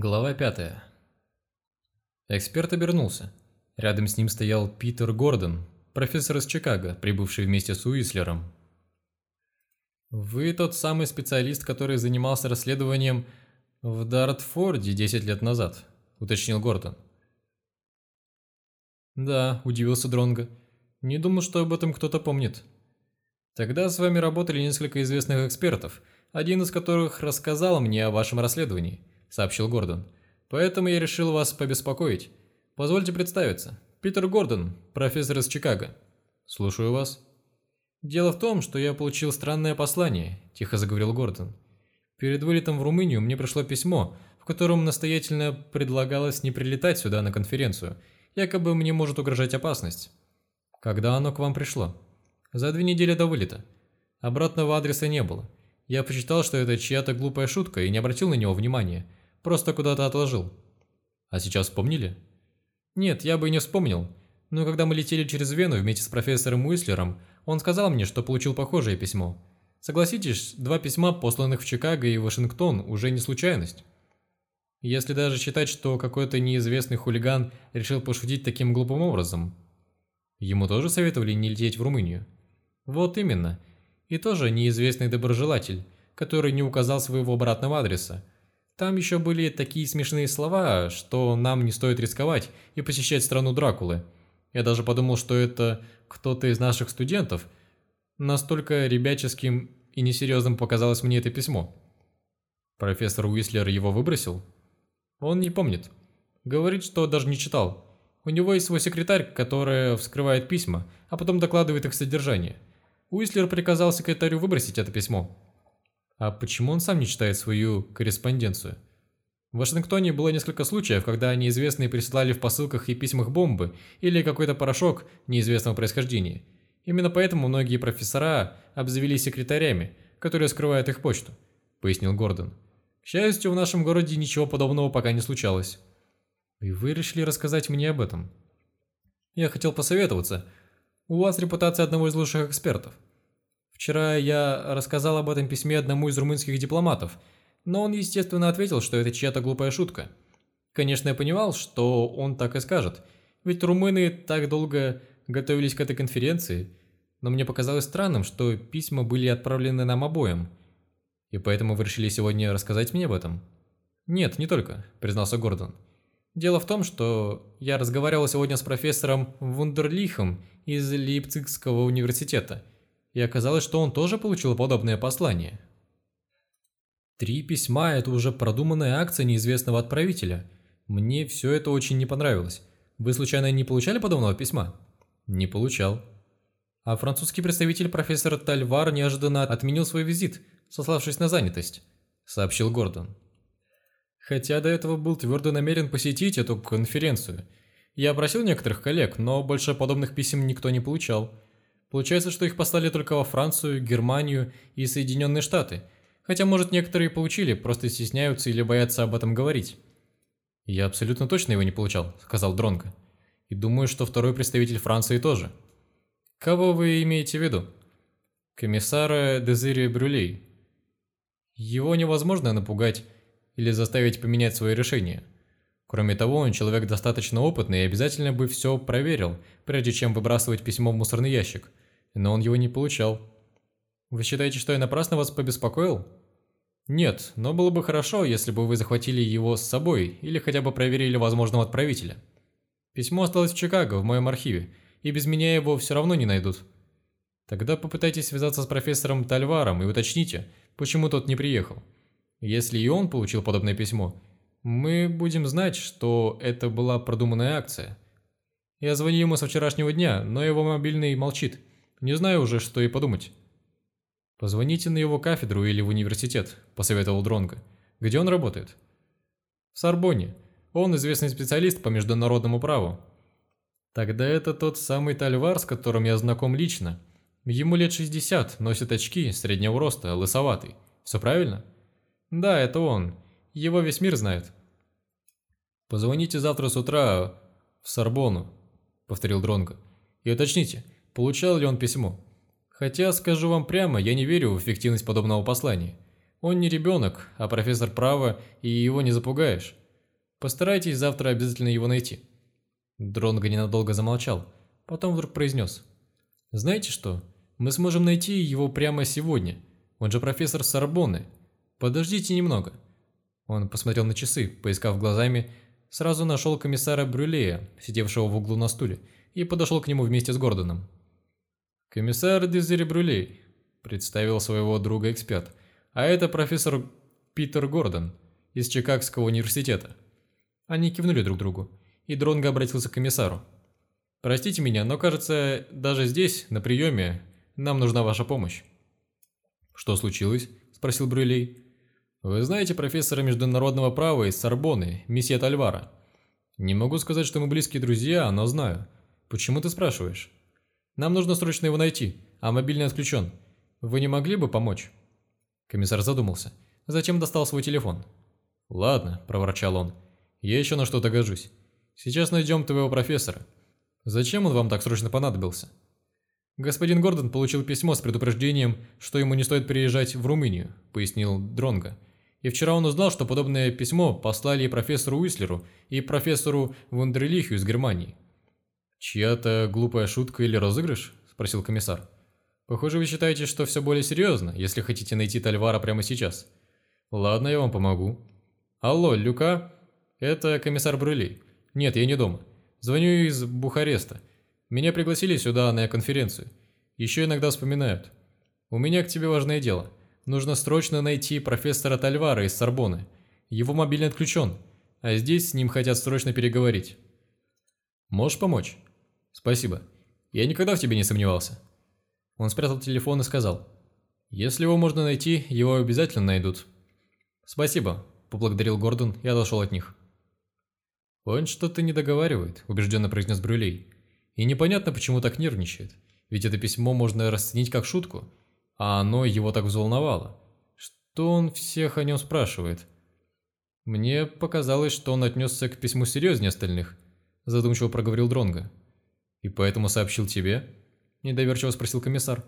Глава 5. Эксперт обернулся. Рядом с ним стоял Питер Гордон, профессор из Чикаго, прибывший вместе с Уислером. «Вы тот самый специалист, который занимался расследованием в Дартфорде 10 лет назад», – уточнил Гордон. «Да», – удивился Дронго. «Не думал, что об этом кто-то помнит». «Тогда с вами работали несколько известных экспертов, один из которых рассказал мне о вашем расследовании». – сообщил Гордон. «Поэтому я решил вас побеспокоить. Позвольте представиться. Питер Гордон, профессор из Чикаго». «Слушаю вас». «Дело в том, что я получил странное послание», – тихо заговорил Гордон. «Перед вылетом в Румынию мне пришло письмо, в котором настоятельно предлагалось не прилетать сюда на конференцию. Якобы мне может угрожать опасность». «Когда оно к вам пришло?» «За две недели до вылета. Обратного адреса не было. Я посчитал, что это чья-то глупая шутка и не обратил на него внимания. Просто куда-то отложил. А сейчас вспомнили? Нет, я бы и не вспомнил. Но когда мы летели через Вену вместе с профессором Уислером, он сказал мне, что получил похожее письмо. Согласитесь, два письма, посланных в Чикаго и Вашингтон, уже не случайность. Если даже считать, что какой-то неизвестный хулиган решил пошутить таким глупым образом. Ему тоже советовали не лететь в Румынию? Вот именно. И тоже неизвестный доброжелатель, который не указал своего обратного адреса, там еще были такие смешные слова, что нам не стоит рисковать и посещать страну Дракулы. Я даже подумал, что это кто-то из наших студентов. Настолько ребяческим и несерьезным показалось мне это письмо. Профессор Уислер его выбросил? Он не помнит. Говорит, что даже не читал. У него есть свой секретарь, которая вскрывает письма, а потом докладывает их содержание. Уислер приказал секретарю выбросить это письмо. А почему он сам не читает свою корреспонденцию? В Вашингтоне было несколько случаев, когда неизвестные присылали в посылках и письмах бомбы или какой-то порошок неизвестного происхождения. Именно поэтому многие профессора обзавелись секретарями, которые скрывают их почту, пояснил Гордон. К счастью, в нашем городе ничего подобного пока не случалось. И вы решили рассказать мне об этом? Я хотел посоветоваться. У вас репутация одного из лучших экспертов. Вчера я рассказал об этом письме одному из румынских дипломатов, но он, естественно, ответил, что это чья-то глупая шутка. Конечно, я понимал, что он так и скажет, ведь румыны так долго готовились к этой конференции, но мне показалось странным, что письма были отправлены нам обоим. И поэтому вы решили сегодня рассказать мне об этом? Нет, не только, признался Гордон. Дело в том, что я разговаривал сегодня с профессором Вундерлихом из Лейпцигского университета – и оказалось, что он тоже получил подобное послание. Три письма – это уже продуманная акция неизвестного отправителя. Мне все это очень не понравилось. Вы случайно не получали подобного письма? Не получал. А французский представитель профессор Тальвар неожиданно отменил свой визит, сославшись на занятость, сообщил Гордон. Хотя до этого был твердо намерен посетить эту конференцию. Я просил некоторых коллег, но больше подобных писем никто не получал. Получается, что их послали только во Францию, Германию и Соединенные Штаты. Хотя, может, некоторые получили, просто стесняются или боятся об этом говорить. «Я абсолютно точно его не получал», – сказал Дронко. «И думаю, что второй представитель Франции тоже». «Кого вы имеете в виду?» «Комиссара Дезири Брюлей». «Его невозможно напугать или заставить поменять свое решение». Кроме того, он человек достаточно опытный и обязательно бы все проверил, прежде чем выбрасывать письмо в мусорный ящик. Но он его не получал. Вы считаете, что я напрасно вас побеспокоил? Нет, но было бы хорошо, если бы вы захватили его с собой или хотя бы проверили возможного отправителя. Письмо осталось в Чикаго, в моем архиве, и без меня его все равно не найдут. Тогда попытайтесь связаться с профессором Тальваром и уточните, почему тот не приехал. Если и он получил подобное письмо, мы будем знать, что это была продуманная акция. Я звоню ему со вчерашнего дня, но его мобильный молчит. Не знаю уже, что и подумать. Позвоните на его кафедру или в университет, посоветовал Дронго. Где он работает? В Сорбонне. Он известный специалист по международному праву. Тогда это тот самый Тальвар, с которым я знаком лично. Ему лет 60, носит очки, среднего роста, лысоватый. Все правильно? Да, это он. Его весь мир знает. Позвоните завтра с утра в Сорбону, повторил Дронго, и уточните, получал ли он письмо. Хотя, скажу вам прямо, я не верю в эффективность подобного послания. Он не ребенок, а профессор права, и его не запугаешь. Постарайтесь завтра обязательно его найти». Дронго ненадолго замолчал, потом вдруг произнес. «Знаете что? Мы сможем найти его прямо сегодня. Он же профессор Сорбонны. Подождите немного». Он посмотрел на часы, поискав глазами, сразу нашел комиссара Брюлея, сидевшего в углу на стуле, и подошел к нему вместе с Гордоном. «Комиссар Дезири Брюлей», – представил своего друга эксперт, – «а это профессор Питер Гордон из Чикагского университета». Они кивнули друг другу, и Дронго обратился к комиссару. «Простите меня, но кажется, даже здесь, на приеме, нам нужна ваша помощь». «Что случилось?» – спросил Брюлей. «Вы знаете профессора международного права из Сорбонны, месье Тальвара?» «Не могу сказать, что мы близкие друзья, но знаю. Почему ты спрашиваешь?» «Нам нужно срочно его найти, а мобильный отключен. Вы не могли бы помочь?» Комиссар задумался. Затем достал свой телефон. «Ладно», – проворчал он. «Я еще на что-то гожусь. Сейчас найдем твоего профессора. Зачем он вам так срочно понадобился?» «Господин Гордон получил письмо с предупреждением, что ему не стоит приезжать в Румынию», – пояснил Дронго. И вчера он узнал, что подобное письмо послали профессору Уислеру, и профессору Вундерлиху из Германии. «Чья-то глупая шутка или розыгрыш?» – спросил комиссар. «Похоже, вы считаете, что все более серьезно, если хотите найти Тальвара прямо сейчас. Ладно, я вам помогу. Алло, Люка? Это комиссар Брюли. Нет, я не дома. Звоню из Бухареста. Меня пригласили сюда на конференцию. Еще иногда вспоминают. У меня к тебе важное дело. Нужно срочно найти профессора Тальвара из Сорбоны. Его мобильный отключен, а здесь с ним хотят срочно переговорить. Можешь помочь? Спасибо. Я никогда в тебе не сомневался. Он спрятал телефон и сказал. Если его можно найти, его обязательно найдут. Спасибо, поблагодарил Гордон и отошел от них. Он что-то не договаривает, убежденно произнес Брюлей. И непонятно, почему так нервничает. Ведь это письмо можно расценить как шутку, а оно его так взволновало. Что он всех о нем спрашивает? Мне показалось, что он отнесся к письму серьезнее остальных, задумчиво проговорил Дронга. И поэтому сообщил тебе? Недоверчиво спросил комиссар.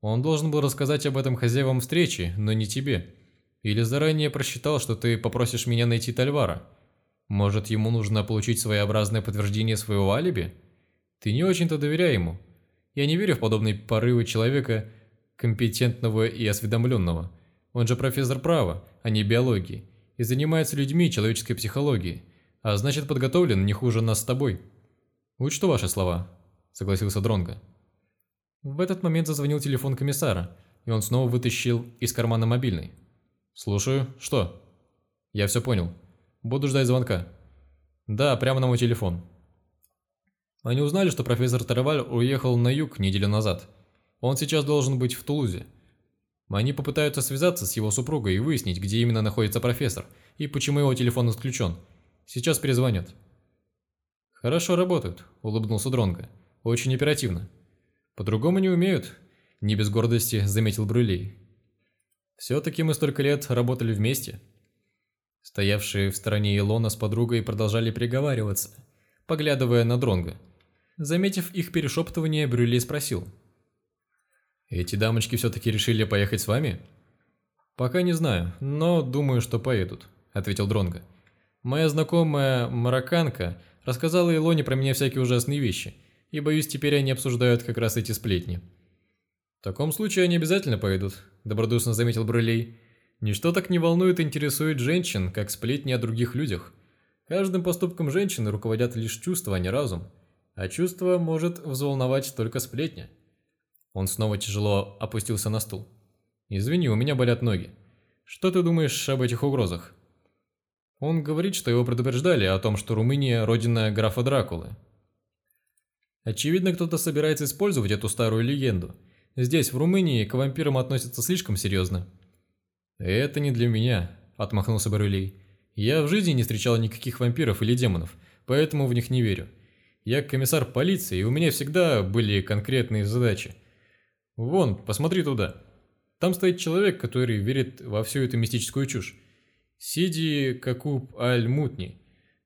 Он должен был рассказать об этом хозяевам встречи, но не тебе. Или заранее просчитал, что ты попросишь меня найти Тальвара? Может, ему нужно получить своеобразное подтверждение своего алиби? Ты не очень-то доверяй ему. Я не верю в подобные порывы человека, компетентного и осведомленного. Он же профессор права, а не биологии, и занимается людьми человеческой психологией, а значит подготовлен не хуже нас с тобой. Учту ваши слова, согласился Дронго. В этот момент зазвонил телефон комиссара, и он снова вытащил из кармана мобильный. «Слушаю. Что?» «Я все понял. Буду ждать звонка». «Да, прямо на мой телефон». Они узнали, что профессор Тараваль уехал на юг неделю назад – он сейчас должен быть в Тулузе. Они попытаются связаться с его супругой и выяснить, где именно находится профессор и почему его телефон отключен. Сейчас перезвонят. Хорошо работают, улыбнулся Дронго. Очень оперативно. По-другому не умеют, не без гордости заметил Брюлей. Все-таки мы столько лет работали вместе. Стоявшие в стороне Илона с подругой продолжали переговариваться, поглядывая на Дронго. Заметив их перешептывание, Брюлей спросил – эти дамочки все-таки решили поехать с вами? Пока не знаю, но думаю, что поедут, ответил Дронго. Моя знакомая марокканка рассказала Илоне про меня всякие ужасные вещи, и боюсь, теперь они обсуждают как раз эти сплетни. В таком случае они обязательно поедут, добродушно заметил Брулей. Ничто так не волнует и интересует женщин, как сплетни о других людях. Каждым поступком женщины руководят лишь чувства, а не разум. А чувство может взволновать только сплетня. Он снова тяжело опустился на стул. «Извини, у меня болят ноги. Что ты думаешь об этих угрозах?» Он говорит, что его предупреждали о том, что Румыния – родина графа Дракулы. Очевидно, кто-то собирается использовать эту старую легенду. Здесь, в Румынии, к вампирам относятся слишком серьезно. «Это не для меня», – отмахнулся Барулей. «Я в жизни не встречал никаких вампиров или демонов, поэтому в них не верю. Я комиссар полиции, и у меня всегда были конкретные задачи – Вон, посмотри туда. Там стоит человек, который верит во всю эту мистическую чушь. Сиди Какуб Аль-Мутни.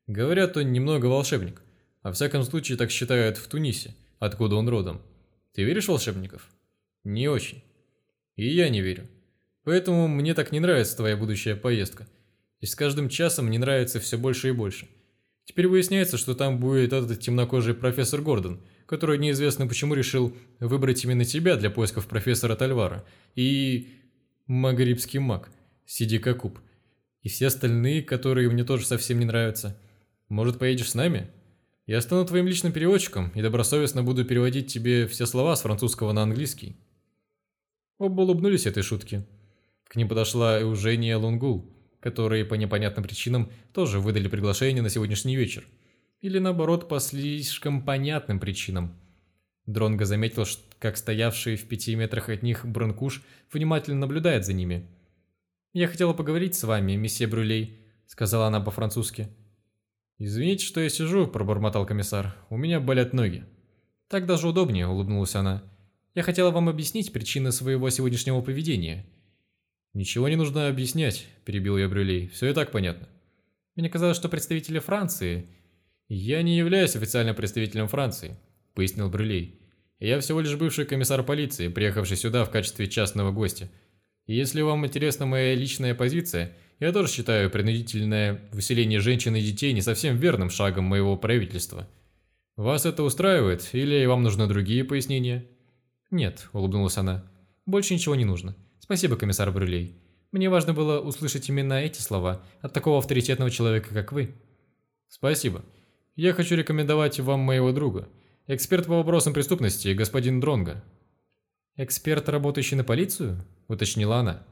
Говорят, он немного волшебник. Во всяком случае, так считают в Тунисе, откуда он родом. Ты веришь в волшебников? Не очень. И я не верю. Поэтому мне так не нравится твоя будущая поездка. И с каждым часом мне нравится все больше и больше. Теперь выясняется, что там будет этот темнокожий профессор Гордон, который неизвестно почему решил выбрать именно тебя для поисков профессора Тальвара, и магрибский маг, Сиди Кокуб, и все остальные, которые мне тоже совсем не нравятся. Может, поедешь с нами? Я стану твоим личным переводчиком и добросовестно буду переводить тебе все слова с французского на английский. Оба улыбнулись этой шутке. К ним подошла Эужения Лунгул, которые по непонятным причинам тоже выдали приглашение на сегодняшний вечер. Или наоборот, по слишком понятным причинам. Дронго заметил, как стоявший в пяти метрах от них Бронкуш внимательно наблюдает за ними. «Я хотела поговорить с вами, месье Брюлей», — сказала она по-французски. «Извините, что я сижу», – пробормотал комиссар. «У меня болят ноги». «Так даже удобнее», – улыбнулась она. «Я хотела вам объяснить причины своего сегодняшнего поведения». «Ничего не нужно объяснять», – перебил я Брюлей. «Все и так понятно». «Мне казалось, что представители Франции...» «Я не являюсь официальным представителем Франции», – пояснил Брюлей. «Я всего лишь бывший комиссар полиции, приехавший сюда в качестве частного гостя. Если вам интересна моя личная позиция – я тоже считаю принудительное выселение женщин и детей не совсем верным шагом моего правительства. Вас это устраивает или вам нужны другие пояснения? Нет, улыбнулась она. Больше ничего не нужно. Спасибо, комиссар Брюлей. Мне важно было услышать именно эти слова от такого авторитетного человека, как вы. Спасибо. Я хочу рекомендовать вам моего друга, эксперт по вопросам преступности, господин Дронга. Эксперт, работающий на полицию? уточнила она.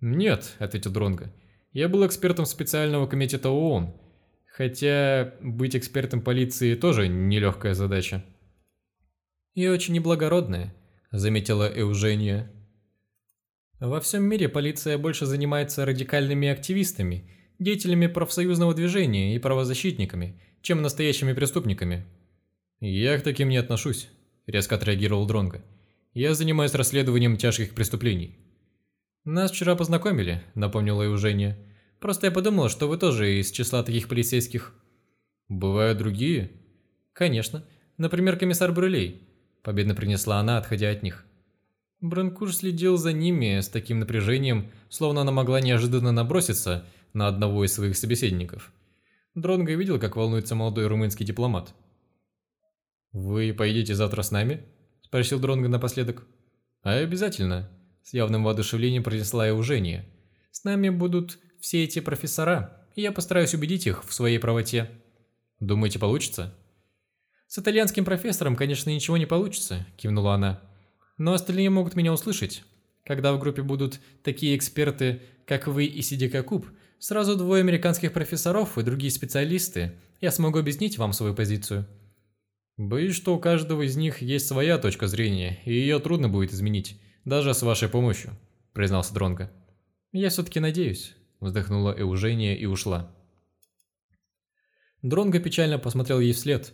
Нет, ответил Дронга. Я был экспертом специального комитета ООН, хотя быть экспертом полиции тоже нелегкая задача. «И очень неблагородная», – заметила Эужения. «Во всем мире полиция больше занимается радикальными активистами, деятелями профсоюзного движения и правозащитниками, чем настоящими преступниками». «Я к таким не отношусь», – резко отреагировал Дронго. «Я занимаюсь расследованием тяжких преступлений». «Нас вчера познакомили», — напомнила Евгения. «Просто я подумала, что вы тоже из числа таких полицейских». «Бывают другие?» «Конечно. Например, комиссар Брюлей», — победно принесла она, отходя от них. Бранкуш следил за ними с таким напряжением, словно она могла неожиданно наброситься на одного из своих собеседников. Дронго видел, как волнуется молодой румынский дипломат. «Вы поедете завтра с нами?» – спросил Дронго напоследок. «А обязательно», с явным воодушевлением произнесла Евгения. «С нами будут все эти профессора, и я постараюсь убедить их в своей правоте». «Думаете, получится?» «С итальянским профессором, конечно, ничего не получится», – кивнула она. «Но остальные могут меня услышать. Когда в группе будут такие эксперты, как вы и Сидика Куб, сразу двое американских профессоров и другие специалисты, я смогу объяснить вам свою позицию». «Боюсь, что у каждого из них есть своя точка зрения, и ее трудно будет изменить даже с вашей помощью», – признался Дронго. «Я все-таки надеюсь», – вздохнула Эужения и ушла. Дронго печально посмотрел ей вслед.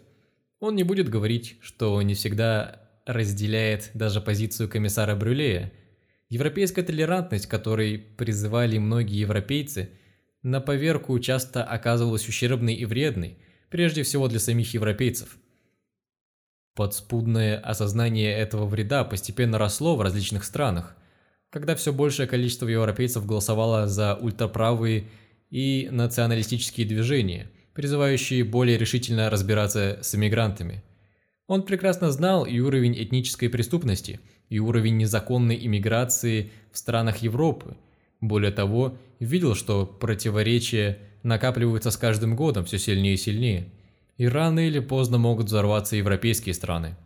Он не будет говорить, что не всегда разделяет даже позицию комиссара Брюлея. Европейская толерантность, которой призывали многие европейцы, на поверку часто оказывалась ущербной и вредной, прежде всего для самих европейцев – Подспудное осознание этого вреда постепенно росло в различных странах, когда все большее количество европейцев голосовало за ультраправые и националистические движения, призывающие более решительно разбираться с иммигрантами. Он прекрасно знал и уровень этнической преступности, и уровень незаконной иммиграции в странах Европы. Более того, видел, что противоречия накапливаются с каждым годом все сильнее и сильнее – и рано или поздно могут взорваться европейские страны.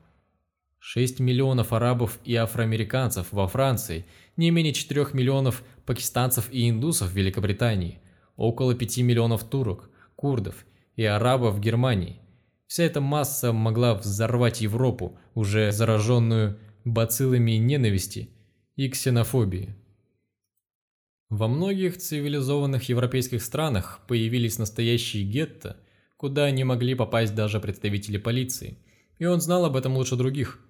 6 миллионов арабов и афроамериканцев во Франции, не менее 4 миллионов пакистанцев и индусов в Великобритании, около 5 миллионов турок, курдов и арабов в Германии. Вся эта масса могла взорвать Европу, уже зараженную бациллами ненависти и ксенофобии. Во многих цивилизованных европейских странах появились настоящие гетто – куда не могли попасть даже представители полиции, и он знал об этом лучше других.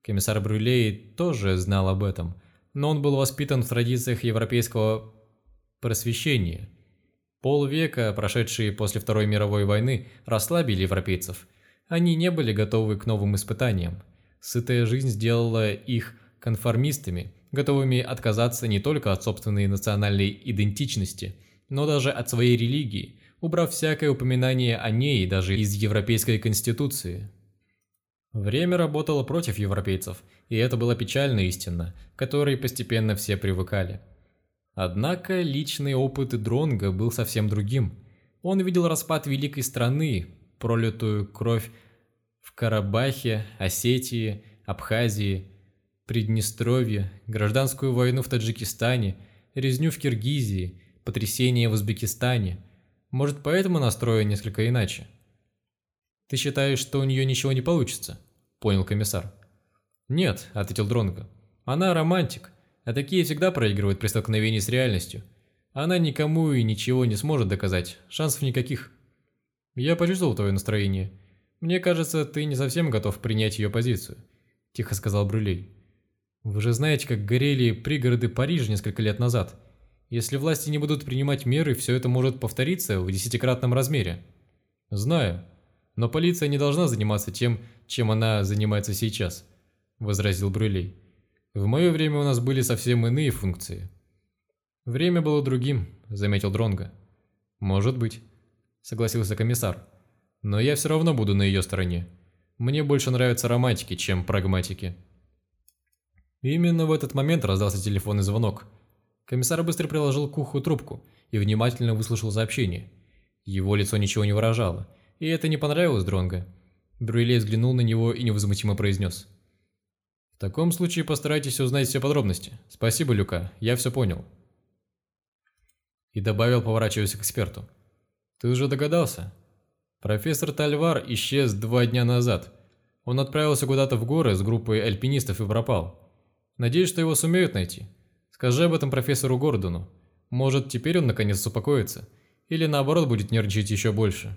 Комиссар Брюлей тоже знал об этом, но он был воспитан в традициях европейского просвещения. Полвека, прошедшие после Второй мировой войны, расслабили европейцев. Они не были готовы к новым испытаниям. Сытая жизнь сделала их конформистами, готовыми отказаться не только от собственной национальной идентичности – но даже от своей религии, убрав всякое упоминание о ней даже из Европейской Конституции. Время работало против европейцев, и это была печальная истина, к которой постепенно все привыкали. Однако личный опыт Дронга был совсем другим. Он видел распад великой страны, пролитую кровь в Карабахе, Осетии, Абхазии, Приднестровье, гражданскую войну в Таджикистане, резню в Киргизии, потрясение в Узбекистане. Может, поэтому настроен несколько иначе? «Ты считаешь, что у нее ничего не получится?» – понял комиссар. «Нет», – ответил Дронго. «Она романтик, а такие всегда проигрывают при столкновении с реальностью. Она никому и ничего не сможет доказать, шансов никаких». «Я почувствовал твое настроение. Мне кажется, ты не совсем готов принять ее позицию», – тихо сказал Брюлей. «Вы же знаете, как горели пригороды Парижа несколько лет назад. Если власти не будут принимать меры, все это может повториться в десятикратном размере». «Знаю», но полиция не должна заниматься тем, чем она занимается сейчас», – возразил Брюлей. «В мое время у нас были совсем иные функции». «Время было другим», – заметил Дронго. «Может быть», – согласился комиссар. «Но я все равно буду на ее стороне. Мне больше нравятся романтики, чем прагматики». Именно в этот момент раздался телефонный звонок. Комиссар быстро приложил к уху трубку и внимательно выслушал сообщение. Его лицо ничего не выражало – и это не понравилось Дронго. Бруэлей взглянул на него и невозмутимо произнес. «В таком случае постарайтесь узнать все подробности. Спасибо, Люка, я все понял». И добавил, поворачиваясь к эксперту. «Ты уже догадался? Профессор Тальвар исчез два дня назад. Он отправился куда-то в горы с группой альпинистов и пропал. Надеюсь, что его сумеют найти. Скажи об этом профессору Гордону. Может, теперь он наконец успокоится. Или наоборот будет нервничать еще больше».